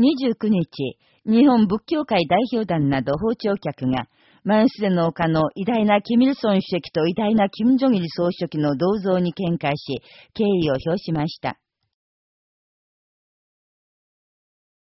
29日、日本仏教界代表団など訪朝客が、マンスデの丘の偉大なキミルソン主席と偉大なキム・ジョギル総書記の銅像に見解し、敬意を表しました。